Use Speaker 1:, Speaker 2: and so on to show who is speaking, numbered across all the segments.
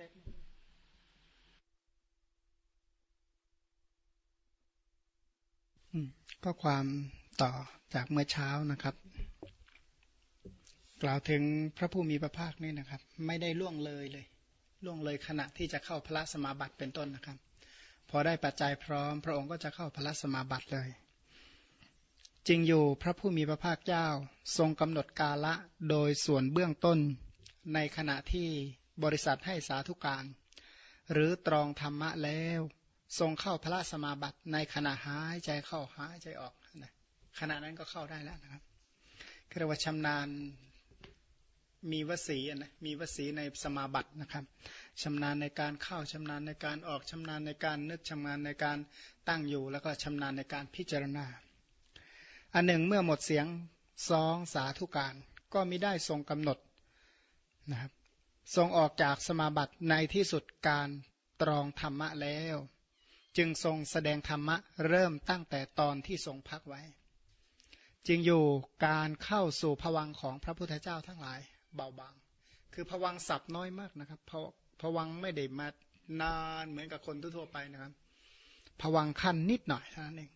Speaker 1: ซตก็ความต่อจากเมื่อเช้านะครับ กล่าวถึงพระผู้มีพระภาคนี่นะครับ ไม่ได้ล่วงเลยเลย ล่วงเลยขณะที่จะเข้าพระสมาบัติเป็นต้นนะครับ พอได้ปัจจัยพร้อม พระองค์ก็จะเข้าพระสมาบัติเลย จริงอยู่พระผู้มีพระภาคเจ้าทรงกำหนดกาละโดยส่วนเบื้องต้นในขณะที่ บริษัทให้สาธุการ หรือตรองธรรมะแล้ว ทรงเข้าพระสมาบัติในขณะหายใจเข้าหายใจออกนะขณะนั้นก็เข้าได้แล้วนะครับเรียกว่าชำนาญมีวสีนะมีวสีในสมาบัตินะครับชำนาญในการเข้าชำนาญในการออกชำนาญในการนึกชำนาญในการตั้งอยู่ แล้วก็ชำนาญในการพิจารณา อันหนึ่งเมื่อหมดเสียงสองสาธุการก็มิได้ทรงกำหนดนะครับ ทรงออกจากสมาบัติในที่สุดการตรองธรรมะแล้ว จึงทรงแสดงธรรมะเริ่มตั้งแต่ตอนที่ทรงพักไว้ จึงอยู่การเข้าสู่ผวังของพระพุทธเจ้าทั้งหลายเบาบาง คือผวังสับน้อยมากนะครับผวังไม่ได้มานานเหมือนกับคนทั่วไปนะครับผวังขั้นนิดหน่อยเท่านั้นเอง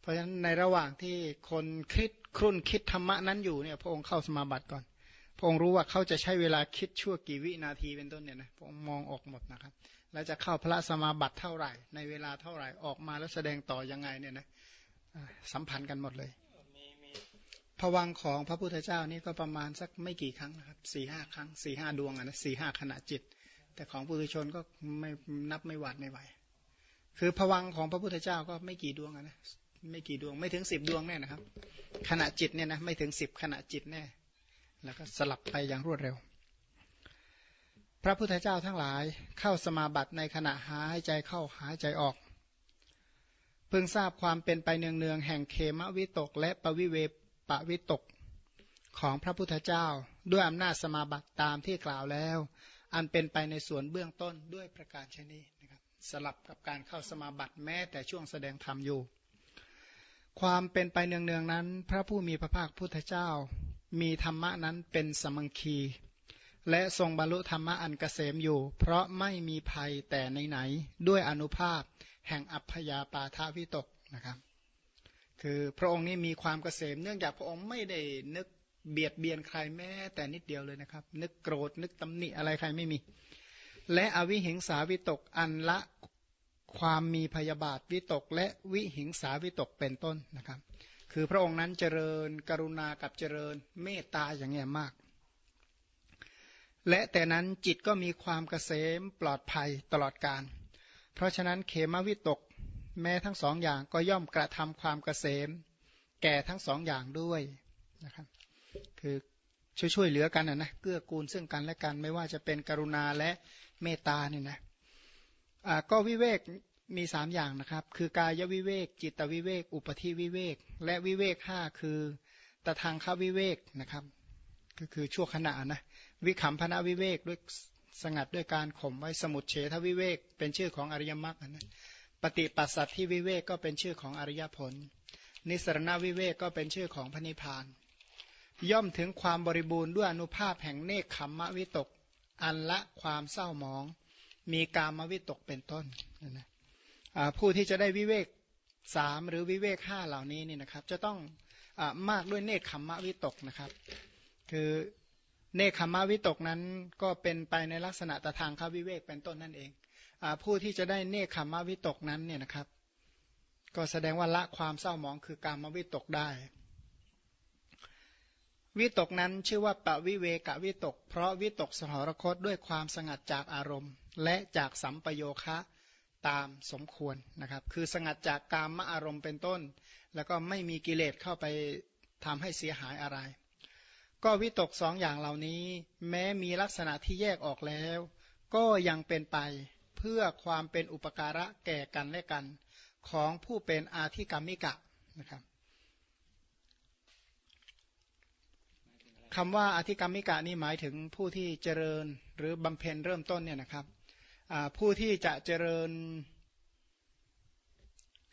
Speaker 1: เพราะฉะนั้นในระหว่างที่คนคิดครุ่นคิดธรรมะนั้นอยู่เนี่ยพระองค์เข้าสมาบัติก่อน พระองค์รู้ว่าเขาจะใช้เวลาคิดชั่วกี่วินาทีเป็นต้นเนี่ยนะพระองค์มองออกหมดนะครับ แล้วจะเข้าพระสมาบัติเท่าไหร่ ในเวลาเท่าไหร่ออกมาแล้วแสดงต่อยังไงเนี่ยนะสัมพันธ์กันหมดเลยพวังของพระพุทธเจ้านี่ก็ประมาณสักไม่กี่ครั้งนะครับสี่ห้าครั้งสี่ห้าดวงอะนะสี่ห้าขณะจิต แต่ของปุถุชนก็ไม่นับไม่หวัดไม่ไหว คือพวังของพระพุทธเจ้าก็ไม่กี่ดวงอะนะไม่กี่ดวงไม่ถึงสิบดวงแน่นะครับ ขณะจิตเนี่ยนะไม่ถึงสิบขณะจิตแน่ แล้วก็สลับไปอย่างรวดเร็ว พระพุทธเจ้าทั้งหลายเข้าสมาบัติในขณะหายใจเข้าหายใจออก เพิ่งทราบความเป็นไปเนืองๆแห่งเคมวิตก และปวิเวปวิตกของพระพุทธเจ้าด้วยอำนาจสมาบัติตามที่กล่าวแล้ว อันเป็นไปในส่วนเบื้องต้นด้วยประการชนีนะครับสลับกับการเข้าสมาบัติแม้แต่ช่วงแสดงธรรมอยู่ ความเป็นไปเนืองๆนั้น พระผู้มีพระภาคพุทธเจ้า มีธรรมะนั้นเป็นสมังคี และทรงบรรลุธรรมะอันกเกษมอยู่ เพราะไม่มีภัยแต่ไหนๆด้วยอนุภาพแห่งอัพยาปาทาวิตกนะครับ คือพระองค์นี้มีความเกษม เนื่องจากพระองค์ไม่ได้นึกเบียดเบียนใครแม้แต่นิดเดียวเลยนะครับ นึกโกรธนึกตำหนิอะไรใครไม่มี และอวิหิงสาวิตกอันละความมีพยาบาทวิตก และวิหิงสาวิตกเป็นต้นนะครับ คือพระองค์นั้นเจริญกรุณากับเจริญเมตตาอย่างเงี้ยมาก และแต่นั้นจิตก็มีความเกษมปลอดภัยตลอดการ เพราะฉะนั้นเขมวิตกแม้ทั้งสองอย่างก็ย่อมกระทำความเกษม แก่ทั้งสองอย่างด้วยนะครับคือช่วยช่วยเหลือกันนะนะเกื้อกูลซึ่งกันและกันไม่ว่าจะเป็นกรุณาและเมตตาเนี่ยนะก็วิเวก มีสามอย่างนะครับ คือกายวิเวก จิตวิเวก อุปธิวิเวก และวิเวกห้าคือตะทางควิเวกนะครับ ก็คือชั่วขณะนะ วิขำพนาวิเวกด้วยสงัดด้วยการข่มไว้สมุดเฉทวิเวก เป็นชื่อของอริยมรรคนะปฏิปัสสัตที่วิเวกก็เป็นชื่อของอริยผล นิสรณวิเวกก็เป็นชื่อของพระนิพพาน ย่อมถึงความบริบูรณ์ด้วยอนุภาพแห่งเนคขมมวิตก อันละความเศร้าหมอง มีกามวิตกเป็นต้นนะ ผู้ที่จะได้วิเวกสามหรือวิเวกห้าเหล่านี้นี่นะครับ จะต้องอมากด้วยเนคขมมะวิตกนะครับ คือเนคขมมะวิตกนั้นก็เป็นไปในลักษณะตทางควิเวกเป็นต้นนั่นเองอผู้ที่จะได้เนคขมมะวิตกนั้นเนี่ยนะครับ ก็แสดงว่าละความเศร้าหมองคือการมวิตกได้ วิตกนั้นชื่อว่าปวิเวกวิตก เพราะวิตกสหรคตด้วยความสงัดจากอารมณ์ และจากสัมปโยคะ ตามสมควรนะครับ คือสงัดจากกามอารมณ์เป็นต้น แล้วก็ไม่มีกิเลสเข้าไปทำให้เสียหายอะไร ก็วิตกสองอย่างเหล่านี้ แม้มีลักษณะที่แยกออกแล้ว ก็ยังเป็นไปเพื่อความเป็นอุปการะแก่กันและกัน ของผู้เป็นอาธิกรรมิกะนะครับคำว่าอธิกรรมิกะนี่หมายถึงผู้ที่เจริญหรือบำเพ็ญเริ่มต้นเนี่ยนะครับ ผู้ที่จะเจริญ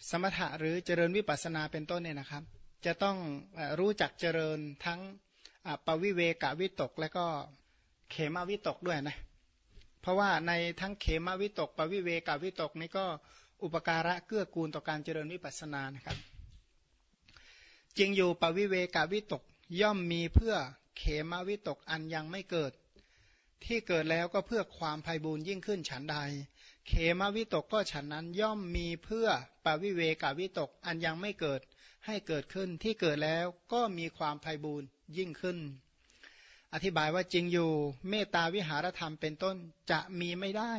Speaker 1: สมถะหรือเจริญวิปัสนาเป็นต้นเนี่ยนะครับ จะต้องรู้จักเจริญทั้งปวิเวกวิตก และก็เขมาวิตกด้วยนะเพราะว่าในทั้งเขมวิตก ปวิเวกาวิตกนี้ก็อุปการะเกื้อกูลต่อการเจริญวิปัสสนานะครับจริงอยู่ปวิเวกาวิตกย่อมมีเพื่อเขมวิตกอันยังไม่เกิด ที่เกิดแล้วก็เพื่อความภัยบูญยิ่งขึ้นฉันใด เขมวิตกก็ฉันนั้นย่อมมีเพื่อปวิเวกาวิตกอันยังไม่เกิดให้เกิดขึ้นที่เกิดแล้วก็มีความภัยบูญยิ่งขึ้น อธิบายว่าจริงอยู่เมตตาวิหารธรรมเป็นต้นจะมีไม่ได้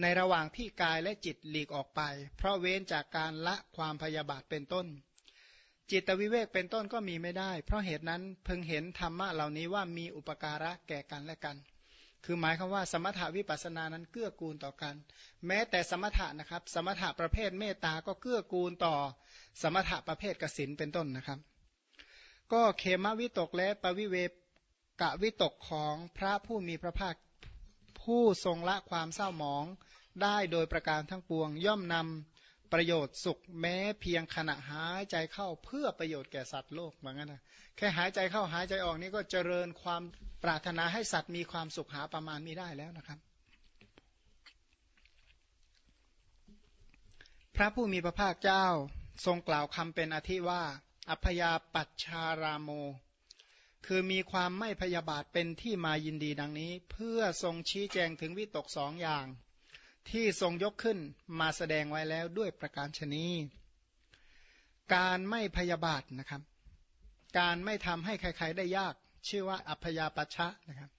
Speaker 1: ในระหว่างที่กายและจิตหลีกออกไป เพราะเว้นจากการละความพยาบาทเป็นต้น จิตวิเวกเป็นต้นก็มีไม่ได้ เพราะเหตุนั้นเพิ่งเห็นธรรมะเหล่านี้ว่ามีอุปการะแก่กันและกัน คือหมายคือว่าสมถาวิปัสสนานั้นเกื้อกูลต่อกัน แม้แต่สมถะนะครับ สมถะประเภทเมตตาก็เกื้อกูลต่อ สมถะประเภทกสินเป็นต้นนะครับ ก็เขมวิตกและปวิเวกะวิตกของพระผู้มีพระภาคผู้ทรงละความเศร้าหมองได้โดยประการทั้งปวงย่อมนำ ประโยชน์สุขแม้เพียงขณะหายใจเข้าเพื่อประโยชน์แก่สัตว์โลกเหมือนกันนะแค่หายใจเข้าหายใจออกนี่ก็เจริญความปรารถนาให้สัตว์มีความสุขหาประมาณมีได้แล้วนะครับ พระผู้มีพระภาคเจ้าทรงกล่าวคำเป็นอธิว่า อัพยาปัชชารามโม คือมีความไม่พยาบาทเป็นที่มายินดีดังนี้ เพื่อทรงชี้แจงถึงวิตกสองอย่าง ที่ทรงยกขึ้นมาแสดงไว้แล้วด้วยประการชนีการไม่พยาบาทนะครับ การไม่ทำให้ใคร ๆ ได้ยาก ชื่อว่าอัพยาปชะนะครับ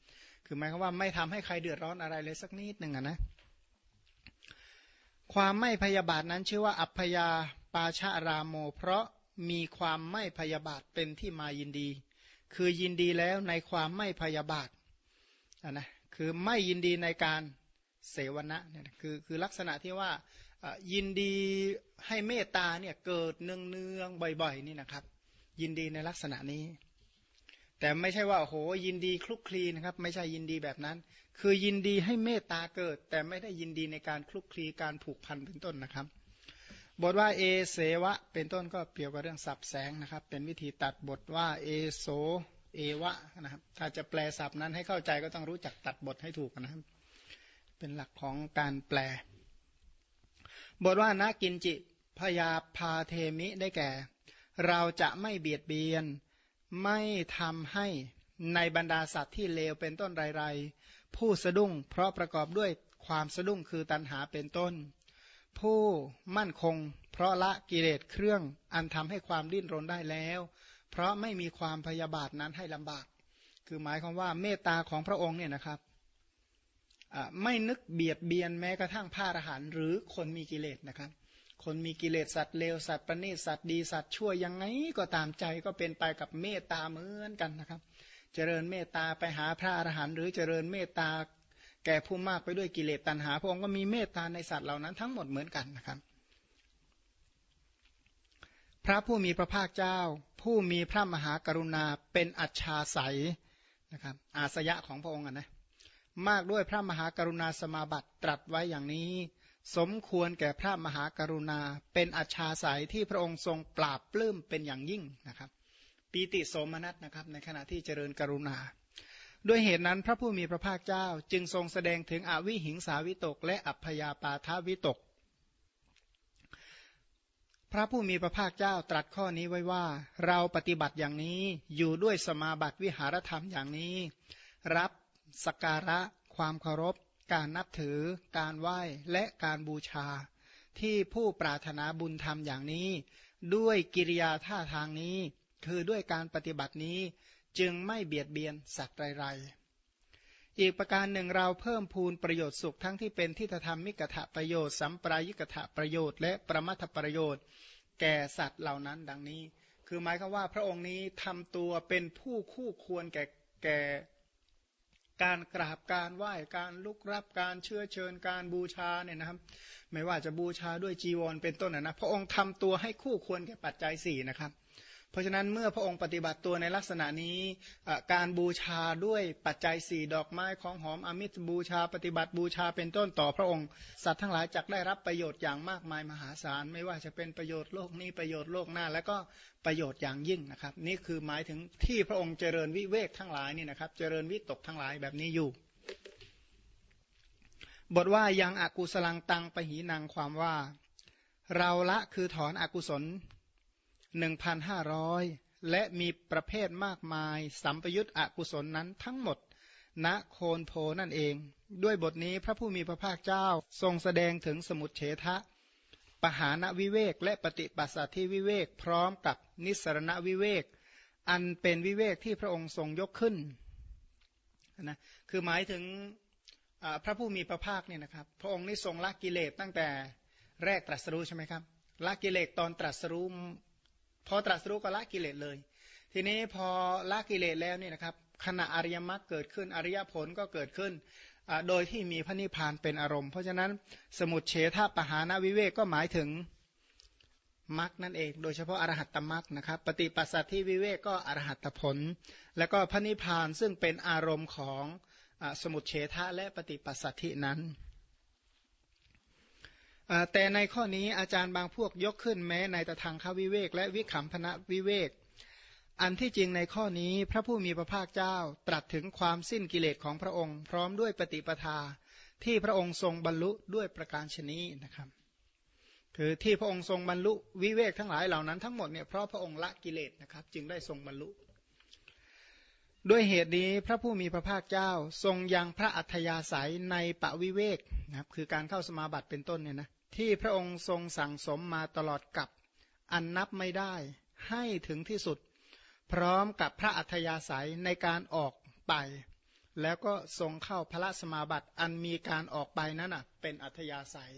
Speaker 1: คือหมายความว่าไม่ทำให้ใครเดือดร้อนอะไรเลยสักนิดหนึ่งนะความไม่พยาบาทนั้นชื่อว่าอัพยาปาชารามโม เพราะมีความไม่พยาบาทเป็นที่มายินดี คือยินดีแล้วในความไม่พยาบาทนะคือไม่ยินดีในการ เสวนะเนี่ยคือคือลักษณะที่ว่ายินดีให้เมตตาเนี่ยเกิดเนืองเนืองบ่อยๆนี่นะครับ ยินดีในลักษณะนี้ แต่ไม่ใช่ว่าโอ้โหยินดีคลุกคลีนะครับ ไม่ใช่ยินดีแบบนั้น คือยินดีให้เมตตาเกิด แต่ไม่ได้ยินดีในการคลุกคลีการผูกพันเป็นต้นนะครับบทว่าเอเสวะ เป็นต้นก็เกี่ยวกับเรื่องสับแสงนะครับ เป็นวิธีตัดบทว่าเอโสเอวะนะครับถ้าจะแปลศัพท์นั้นให้เข้าใจก็ต้องรู้จักตัดบทให้ถูกนะครับ เป็นหลักของการแปล บทว่านากินจิพยาพาเทมิได้แก่ เราจะไม่เบียดเบียน ไม่ทำให้ในบรรดาสัตว์ที่เลวเป็นต้นไรๆ ผู้สะดุ้งเพราะประกอบด้วยความสะดุ้งคือตัณหาเป็นต้น ผู้มั่นคง เพราะละกิเลสเครื่องอันทำให้ความดิ้นรนได้แล้ว เพราะไม่มีความพยาบาทนั้นให้ลำบาก คือหมายความว่าเมตตาของพระองค์เนี่ยนะครับ ไม่นึกเบียดเบียนแม้กระทั่งพระอรหันต์หรือคนมีกิเลสนะครับ คนมีกิเลสสัตว์เลวสัตว์ประณีตสัตว์ดีสัตว์ชั่วยังไงก็ตามใจก็เป็นไปกับเมตตาเหมือนกันนะครับ เจริญเมตตาไปหาพระอรหันต์หรือเจริญเมตตาแก่ผู้มากไปด้วยกิเลสตัณหาพระองค์ก็มีเมตตาในสัตว์เหล่านั้นทั้งหมดเหมือนกันนะครับ พระผู้มีพระภาคเจ้า ผู้มีพระมหากรุณาเป็นอัจฉาสยนะครับอาสยะของพระองค์นะ มากด้วยพระมหากรุณาสมาบัติตรัสไว้อย่างนี้ สมควรแก่พระมหากรุณาเป็นอัชาสายที่พระองค์ทรงปราบปลื้มเป็นอย่างยิ่งนะครับ ปีติสมนัสนะครับในขณะที่เจริญกรุณา ด้วยเหตุนั้นพระผู้มีพระภาคเจ้าจึงทรงแสดงถึงอวิหิงสาวิตก และอัพยาปาทาวิตก พระผู้มีพระภาคเจ้าตรัสข้อนี้ไว้ว่า เราปฏิบัติอย่างนี้อยู่ด้วยสมาบัติวิหารธรรมอย่างนี้ รับ สักการะ ความเคารพ การนับถือ การไหว้และการบูชา ที่ผู้ปรารถนาบุญธรรมอย่างนี้ ด้วยกิริยาท่าทางนี้ คือด้วยการปฏิบัตินี้จึงไม่เบียดเบียนสัตว์ไรๆ อีกประการหนึ่งเราเพิ่มพูนประโยชน์สุขทั้งที่เป็นทิฏฐธรรมมิกถะประโยชน์สัมปรายิกถะประโยชน์และประมัทประโยชน์ แก่สัตว์เหล่านั้นดังนี้ คือหมายคือว่าพระองค์นี้ทำตัวเป็นผู้คู่ควรแก่แก่ การกราบการไหว้การลุกรับการเชื่อเชิญการบูชาเนี่ยนะครับ ไม่ว่าจะบูชาด้วยจีวรเป็นต้นนะพระองค์ทำตัวให้คู่ควรแก่ปัจจัยสี่นะครับ เพราะฉะนั้นเมื่อพระองค์ปฏิบัติตัวในลักษณะนี้การบูชาด้วยปัจจัยสี่ดอกไม้ของหอมอมิตรบูชา ปฏิบัติบูชาเป็นต้นต่อพระองค์ สัตว์ทั้งหลายจักได้รับประโยชน์อย่างมากมายมหาศาล ไม่ว่าจะเป็นประโยชน์โลกนี้ประโยชน์โลกหน้า และก็ประโยชน์อย่างยิ่งนะครับ นี่คือหมายถึงที่พระองค์เจริญวิเวกทั้งหลายนี่นะครับ เจริญวิตกทั้งหลายแบบนี้อยู่ บทว่ายังอากุศลังตังปหีนังความว่าเราละคือถอนอกุศล 1,500และมีประเภทมากมาย สัมปยุตอกุศลนั้นทั้งหมด ณโคนโพนั่นเอง ด้วยบทนี้พระผู้มีพระภาคเจ้าทรงแสดงถึงสมุทเฉทะ ปหานวิเวกและปฏิปัสสัทธิวิเวกพร้อมกับนิสรณวิเวก อันเป็นวิเวกที่พระองค์ทรงยกขึ้นนะคือหมายถึงพระผู้มีพระภาคเนี่ยนะครับ พระองค์นี่ทรงละกิเลสตั้งแต่แรกตรัสรู้ใช่ไหมครับละกิเลสตอนตรัสรู้ พอตรัสรู้ก็ละกิเลสเลย ทีนี้พอละกิเลสแล้วนี่นะครับขณะอริยมรรคเกิดขึ้นอริยผลก็เกิดขึ้นโดยที่มีพระนิพพานเป็นอารมณ์ เพราะฉะนั้นสมุทเฉทปหานวิเวกก็หมายถึงมรรคนั่นเอง โดยเฉพาะอรหัตตมรรคนะครับ ปฏิปัสสัตที่วิเวกก็อรหัตผล แล้วก็พระนิพพานซึ่งเป็นอารมณ์ของสมุทเฉทะและปฏิปัสสัตทินั้น แต่ในข้อนี้อาจารย์บางพวกยกขึ้นแม้ในตะทางควิเวก และวิขำพนะวิเวก อันที่จริงในข้อนี้พระผู้มีพระภาคเจ้าตรัสถึงความสิ้นกิเลสของพระองค์ พร้อมด้วยปฏิปทาที่พระองค์ทรงบรรลุด้วยประการชนีนะครับ คือที่พระองค์ทรงบรรลุวิเวกทั้งหลายเหล่านั้นทั้งหมดเนี่ยเพราะพระองค์ละกิเลสนะครับ จึงได้ทรงบรรลุ ด้วยเหตุนี้พระผู้มีพระภาคเจ้าทรงยังพระอัธยาศัยในปะวิเวกนะครับคือการเข้าสมาบัติเป็นต้นเนี่ยนะที่พระองค์ทรงสั่งสมมาตลอดกับอันนับไม่ได้ให้ถึงที่สุด พร้อมกับพระอัธยาศัยในการออกไป แล้วก็ทรงเข้าพระสมาบัติอันมีการออกไปนั้นอะเป็นอัธยาศัย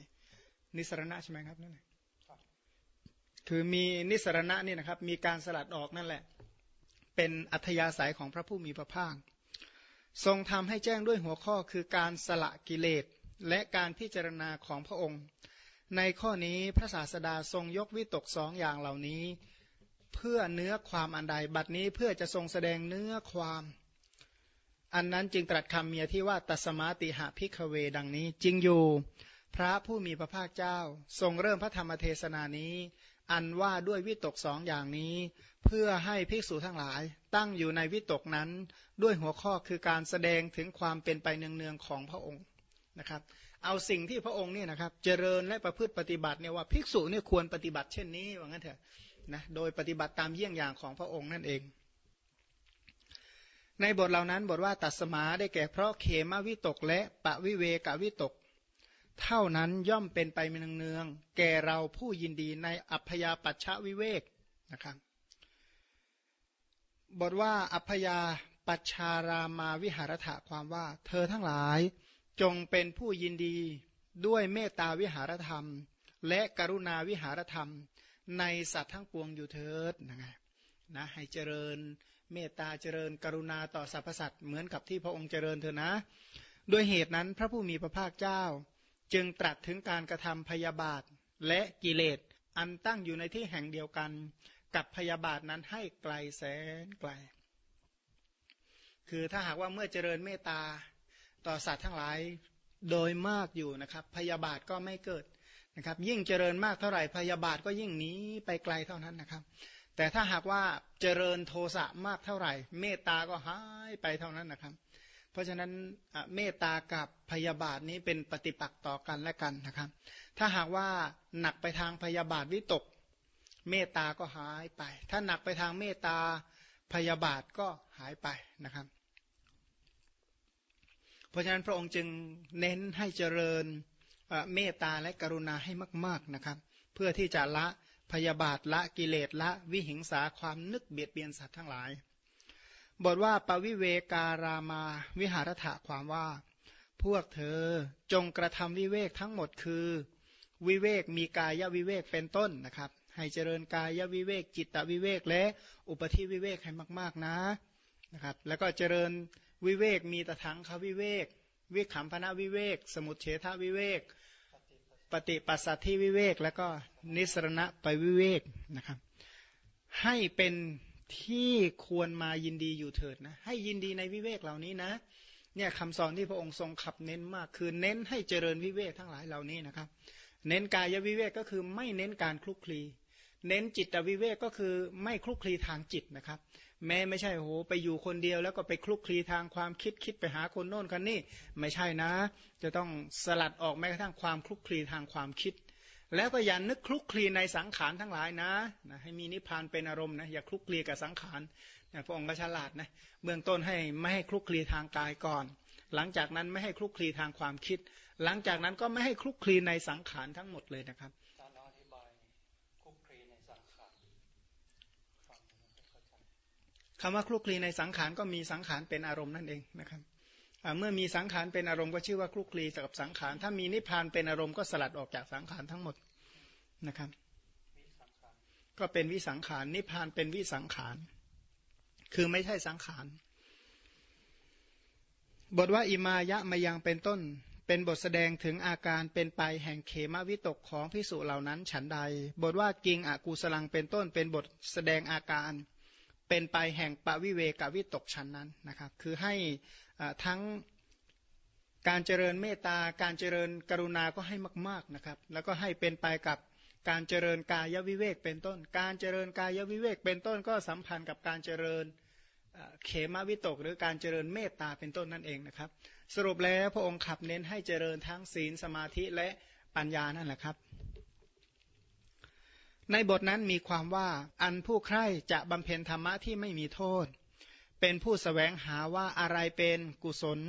Speaker 1: นิสรณะใช่ไหมครับนั่นคือมีนิสรณะนี่นะครับมีการสลัดออกนั่นแหละ เป็นอัธยาศัยของพระผู้มีพระภาค ทรงทำให้แจ้งด้วยหัวข้อคือการสละกิเลสและการพิจารณาของพระองค์ ในข้อนี้พระศาสดาทรงยกวิตกสองอย่างเหล่านี้ เพื่อเนื้อความอันใดบัดนี้เพื่อจะทรงแสดงเนื้อความ อันนั้นจึงตรัสคำเมียที่ว่าตัสมาติหะพิกเวดังนี้จริงอยู่ พระผู้มีพระภาคเจ้า ทรงเริ่มพระธรรมเทศนานี้ อันว่าด้วยวิตกสองอย่างนี้ เพื่อให้ภิกษุทั้งหลาย ตั้งอยู่ในวิตกนั้นด้วยหัวข้อคือการแสดงถึงความเป็นไปเนืองๆของพระองค์นะครับ เอาสิ่งที่พระองค์เนี่ยนะครับ เจริญและประพฤติปฏิบัติเนี่ยว่าภิกษุเนี่ยควรปฏิบัติเช่นนี้ว่างั้นเถอะนะโดยปฏิบัติตามเยี่ยงอย่างของพระองค์นั่นเอง ในบทเหล่านั้นบทว่าตัสมาได้แก่เพราะเขมวิตกและปะวิเวกวิตก เท่านั้นย่อมเป็นไปเนืองๆแก่เราผู้ยินดีในอัพยาปัชชวิเวกนะครับบทว่าอัพยาปัชารามาวิหารถะความว่า เธอทั้งหลายจงเป็นผู้ยินดีด้วยเมตตาวิหารธรรม และกรุณาวิหารธรรม ในสัตว์ทั้งปวงอยู่เถิดนะไงนะให้เจริญเมตตาเจริญกรุณาต่อสรรพสัตว์เหมือนกับที่พระองค์เจริญเถอนะ ด้วยเหตุนั้นพระผู้มีพระภาคเจ้า จึงตรัสถึงการกระทำพยาบาทและกิเลสอันตั้งอยู่ในที่แห่งเดียวกัน กับพยาบาทนั้นให้ไกลแสนไกล คือถ้าหากว่าเมื่อเจริญเมตตาต่อสัตว์ทั้งหลายโดยมากอยู่นะครับ พยาบาทก็ไม่เกิดนะครับ ยิ่งเจริญมากเท่าไหร่พยาบาทก็ยิ่งหนีไปไกลเท่านั้นนะครับ แต่ถ้าหากว่าเจริญโทสะมากเท่าไหร่ เมตตาก็หายไปเท่านั้นนะครับ เพราะฉะนั้นเมตตากับพยาบาทนี้เป็นปฏิปักษ์ต่อกันและกันนะครับ ถ้าหากว่าหนักไปทางพยาบาทวิตก เมตตาก็หายไป ถ้าหนักไปทางเมตตาพยาบาทก็หายไปนะครับ เพราะฉะนั้นพระองค์จึงเน้นให้เจริญเมตตาและกรุณาให้มาก ๆนะครับ เพื่อที่จะละพยาบาทละกิเลสละวิหิงสาความนึกเบียดเบียนสัตว์ทั้งหลาย บทว่าปวิเวการามาวิหารถะความว่า พวกเธอจงกระทำวิเวกทั้งหมดคือ วิเวกมีกายวิเวกเป็นต้นนะครับ ให้เจริญกายวิเวกจิตวิเวกและอุปธิวิเวกให้มาก ๆนะนะครับ แล้วก็เจริญวิเวกมีตถังควิเวก วิขำพนะวิเวก สมุทเฉทวิเวก ปฏิปัสสัทธิวิเวก แล้วก็นิสรณะไปวิเวกนะครับ ให้เป็น ที่ควรมายินดีอยู่เถิดนะ ให้ยินดีในวิเวกเหล่านี้นะ เนี่ยคำสอนที่พระองค์ทรงขับเน้นมาก คือเน้นให้เจริญวิเวกทั้งหลายเหล่านี้นะครับ เน้นกายวิเวกก็คือไม่เน้นการคลุกคลี เน้นจิตวิเวกก็คือไม่คลุกคลีทางจิตนะครับ แม้ไม่ใช่โหไปอยู่คนเดียว แล้วก็ไปคลุกคลีทางความคิดคิดไปหาคนโน่นคนนี้ไม่ใช่นะ จะต้องสลัดออกแม้กระทั่งความคลุกคลีทางความคิด แล้วก็อย่านึกคลุกคลีในสังขารทั้งหลายนะนะให้มีนิพพานเป็นอารมณ์นะอย่าคลุกคลีกับสังขารพระองค์ก็ฉลาดนะเบื้องต้นให้ไม่ให้คลุกคลีทางกายก่อน หลังจากนั้นไม่ให้คลุกคลีทางความคิด หลังจากนั้นก็ไม่ให้คลุกคลีในสังขารทั้งหมดเลยนะครับคำว่าคลุกคลีในสังขารก็มีสังขารเป็นอารมณ์นั่นเองนะครับเมื่อมีสังขารเป็นอารมณ์ก็ชื่อว่าคลุกคลีกับสังขาร ถ้ามีนิพพานเป็นอารมณ์ก็สลัดออกจากสังขารทั้งหมด นะครับ ก็เป็นวิสังขารนิพพานเป็นวิสังขาร คือไม่ใช่สังขาร บทว่าอิมายะมายังเป็นต้น เป็นบทแสดงถึงอาการเป็นไปแห่งเขมวิตกของพิสุเหล่านั้นฉันใด บทว่ากิงอากูสลังเป็นต้น เป็นบทแสดงอาการเป็นไปแห่งปวิเวกวิตกชั้นนั้นนะครับ คือให้ทั้งการเจริญเมตตา การเจริญกรุณาก็ให้มาก ๆนะครับ แล้วก็ให้เป็นไปกับ การเจริญกายวิเวกเป็นต้น การเจริญกายวิเวกเป็นต้นก็สัมพันธ์กับการเจริญเขมวิตก หรือการเจริญเมตตาเป็นต้นนั่นเองนะครับ สรุปแล้วพระองค์ขับเน้นให้เจริญทั้งศีลสมาธิและปัญญานั่นแหละครับ ในบทนั้นมีความว่าอันผู้ใคร่จะบำเพ็ญธรรมะที่ไม่มีโทษ เป็นผู้สแสวงหาว่าอะไรเป็นกุศล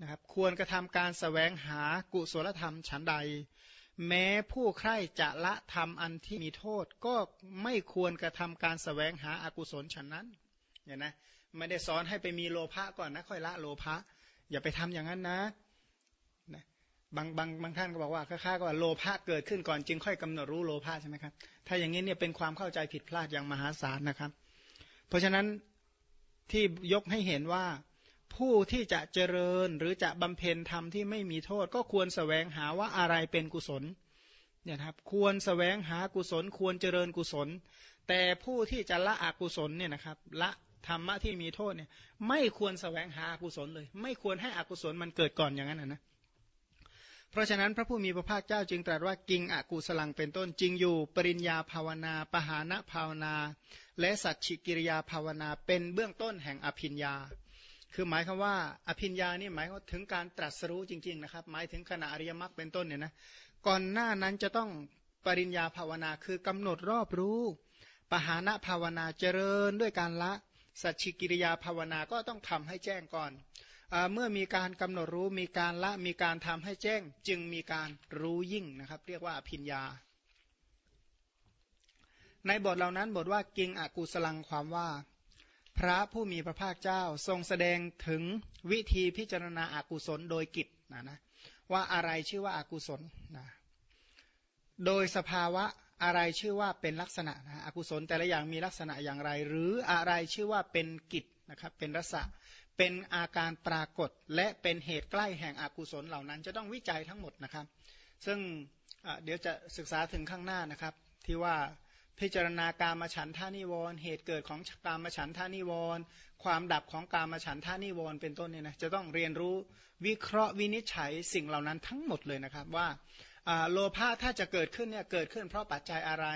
Speaker 1: นะครับควรกระทำการสแสวงหากุศลธรรมฉันใด แม้ผู้ใคร่จะละธรรมอันที่มีโทษ ก็ไม่ควรกระทำการสแสวงหาอากุศลฉันนั้นเนี่ยนะไม่ได้สอนให้ไปมีโลภะก่อนนะค่อยละโลภะอย่าไปทำอย่างนั้นนะบางบางบางท่านก็บอกว่าค่าๆก็ว่าโลภะเกิดขึ้นก่อนจึงค่อยกำหนดรู้โลภะใช่ไหมครับถ้าอย่างนี้เนี่ยเป็นความเข้าใจผิดพลาดอย่างมหาศาลนะครับ เพราะฉะนั้นที่ยกให้เห็นว่า ผู้ที่จะเจริญหรือจะบำเพ็ญธรรมที่ไม่มีโทษ ก็ควรสแสวงหาว่าอะไรเป็นกุศลเนี่ยครับควรสแสวงหากุศลควรเจริญกุศล แต่ผู้ที่จะละอกุศลเนี่ยนะครับละธรรมะที่มีโทษเนี่ยไม่ควรสแสวงหากุศลเลย ไม่ควรให้อกุศลมันเกิดก่อนอย่างนั้นนะเพราะฉะนั้นพระผู้มีพระภาคเจ้าจึงตรัสว่ากิงอกุสลังเป็นต้นจริงอยู่ ปริญญาภาวนา ปหานะภาวนา และสัจฉิกิริยาภาวนาเป็นเบื้องต้นแห่งอภิญญา คือหมายคำว่าอภิญญานี่หมายถึงการตรัสรู้จริง ๆ นะครับ หมายถึงขณะอริยมรรคเป็นต้นเนี่ยนะก่อนหน้านั้นจะต้องปริญญาภาวนาคือกำหนดรอบรู้ ปหานะภาวนาเจริญด้วยการละ สัจฉิกิริยาภาวนาก็ต้องทำให้แจ้งก่อนเมื่อมีการกำหนดรู้มีการละมีการทำให้แจ้ง จึงมีการรู้ยิ่งนะครับ เรียกว่าพิญญา ในบทเหล่านั้นบทว่ากิงอกุสลังความว่า พระผู้มีพระภาคเจ้าทรงแสดงถึงวิธีพิจารณาอากุศลโดยกิจนะนะว่าอะไรชื่อว่าอากุศลนะโดยสภาวะอะไรชื่อว่าเป็นลักษณะนะอกุศลแต่ละอย่างมีลักษณะอย่างไร หรืออะไรชื่อว่าเป็นกิจนะครับเป็นรสะเป็นอาการปรากฏและเป็นเหตุใกล้แห่งอกุศลเหล่านั้น จะต้องวิจัยทั้งหมดนะครับ ซึ่งเดี๋ยวจะศึกษาถึงข้างหน้านะครับ ที่ว่า พิจารณาการมาฉันท่านิวรณ์เหตุเกิดของการมาฉันท่านิวรณ์ความดับของการมาฉันท่านิวรณ์เป็นต้นเนี่ยนะจะต้องเรียนรู้วิเคราะห์วินิจฉัยสิ่งเหล่านั้นทั้งหมดเลยนะครับว่าโลภะถ้าจะเกิดขึ้นเนี่ยเกิดขึ้นเพราะปัจจัยอะไร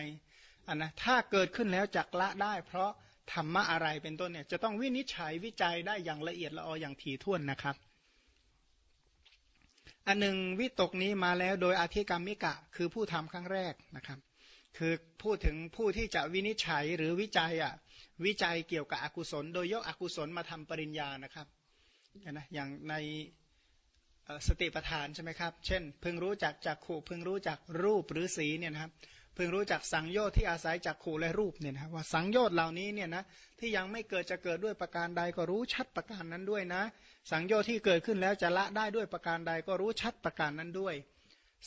Speaker 1: อันนะถ้าเกิดขึ้นแล้วจักละได้ เพราะธรรมะอะไรเป็นต้นเนี่ยจะต้องวินิจฉัยวิจัยได้อย่างละเอียดละอออย่างถี่ถ้วนนะครับอันหนึ่งวิตกนี้มาแล้วโดยอาธิกรรมิกะ คือผู้ทำครั้งแรกนะครับ คือพูดถึงผู้ที่จะวินิจฉัยหรือวิจัยอะวิจัยเกี่ยวกับอกุศล โดยยกอกุศลมาทำปริญญานะครับนะอย่างในสติปัฏฐานใช่ไหมครับ เช่นพึงรู้จักจักขู่พึงรู้จักรูปหรือสีเนี่ยนะครับพิ่งรู้จักสังโยชน์ที่อาศัยจากขู่และรูปเนี่ยนะว่าสังโยชน์เหล่านี้เนี่ยนะที่ยังไม่เกิดจะเกิดด้วยประการใดก็รู้ชัดประการนั้นด้วยนะ สังโยชน์ที่เกิดขึ้นแล้วจะละได้ด้วยประการใดก็รู้ชัดประการนั้นด้วย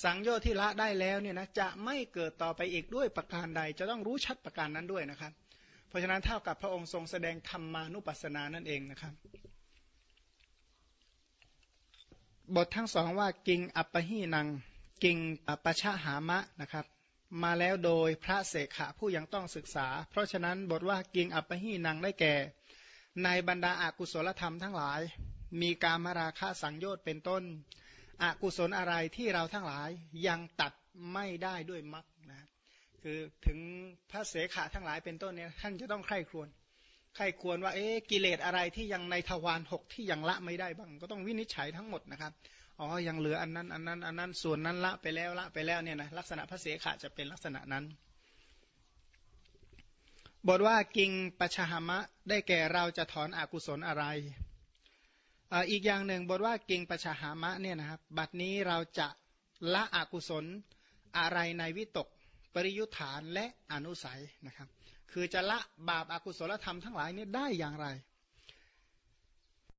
Speaker 1: สังโยชน์ที่ละได้แล้วเนี่ยนะจะไม่เกิดต่อไปอีกด้วยประการใด จะต้องรู้ชัดประการนั้นด้วยนะครับ เพราะฉะนั้นเท่ากับพระองค์ทรงแสดงธรรมานุปัสสนานั่นเองนะครับ บททั้งสองว่ากิงอัปปะหีนัง กิงอปชะหามะนะครับ มาแล้วโดยพระเสขะผู้ยังต้องศึกษา เพราะฉะนั้นบทว่ากิงอัปปหีนังได้แก่ ในบรรดาอากุศลธรรมทั้งหลาย มีการมาราคะสังโยชน์เป็นต้น อกุศลอะไรที่เราทั้งหลายยังตัดไม่ได้ด้วยมรรคนะคือถึงพระเสขะทั้งหลายเป็นต้นเนี่ยท่านจะต้องใคร่ครวญใครควรว่าเอ๊ะกิเลสอะไรที่ยังในทวารหกที่ยังละไม่ได้บ้าง ก็ต้องวินิจฉัยทั้งหมดนะครับอ๋อยังเหลืออันนั้นอันนั้นอันนั้นส่วนนั้นละไปแล้วละไปแล้วเนี่ยนะลักษณะพระเสขะจะเป็นลักษณะนั้น บทว่ากิงปชหมะได้แก่เราจะถอนอกุศลอะไร อีกอย่างหนึ่งบทว่ากิงปชหามะเนี่ยนะครับ บัดนี้เราจะละอกุศลอะไรในวิตก ปริยุทธานและอนุสัยนะครับ คือจะละบาปอากุศลธรรมทั้งหลายนี้ได้อย่างไร